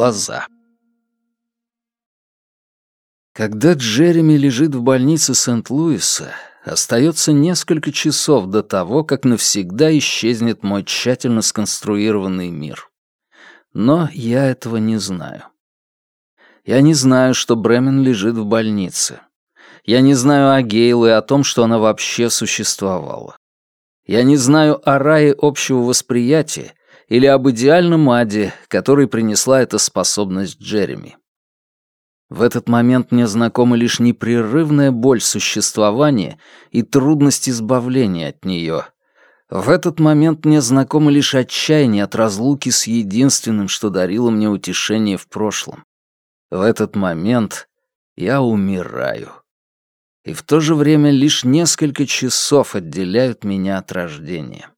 глаза. Когда Джереми лежит в больнице Сент-Луиса, остается несколько часов до того, как навсегда исчезнет мой тщательно сконструированный мир. Но я этого не знаю. Я не знаю, что Бремен лежит в больнице. Я не знаю о Гейл и о том, что она вообще существовала. Я не знаю о рае общего восприятия или об идеальном аде, который принесла эта способность Джереми. В этот момент мне знакома лишь непрерывная боль существования и трудность избавления от нее. В этот момент мне знакомо лишь отчаяние от разлуки с единственным, что дарило мне утешение в прошлом. В этот момент я умираю. И в то же время лишь несколько часов отделяют меня от рождения.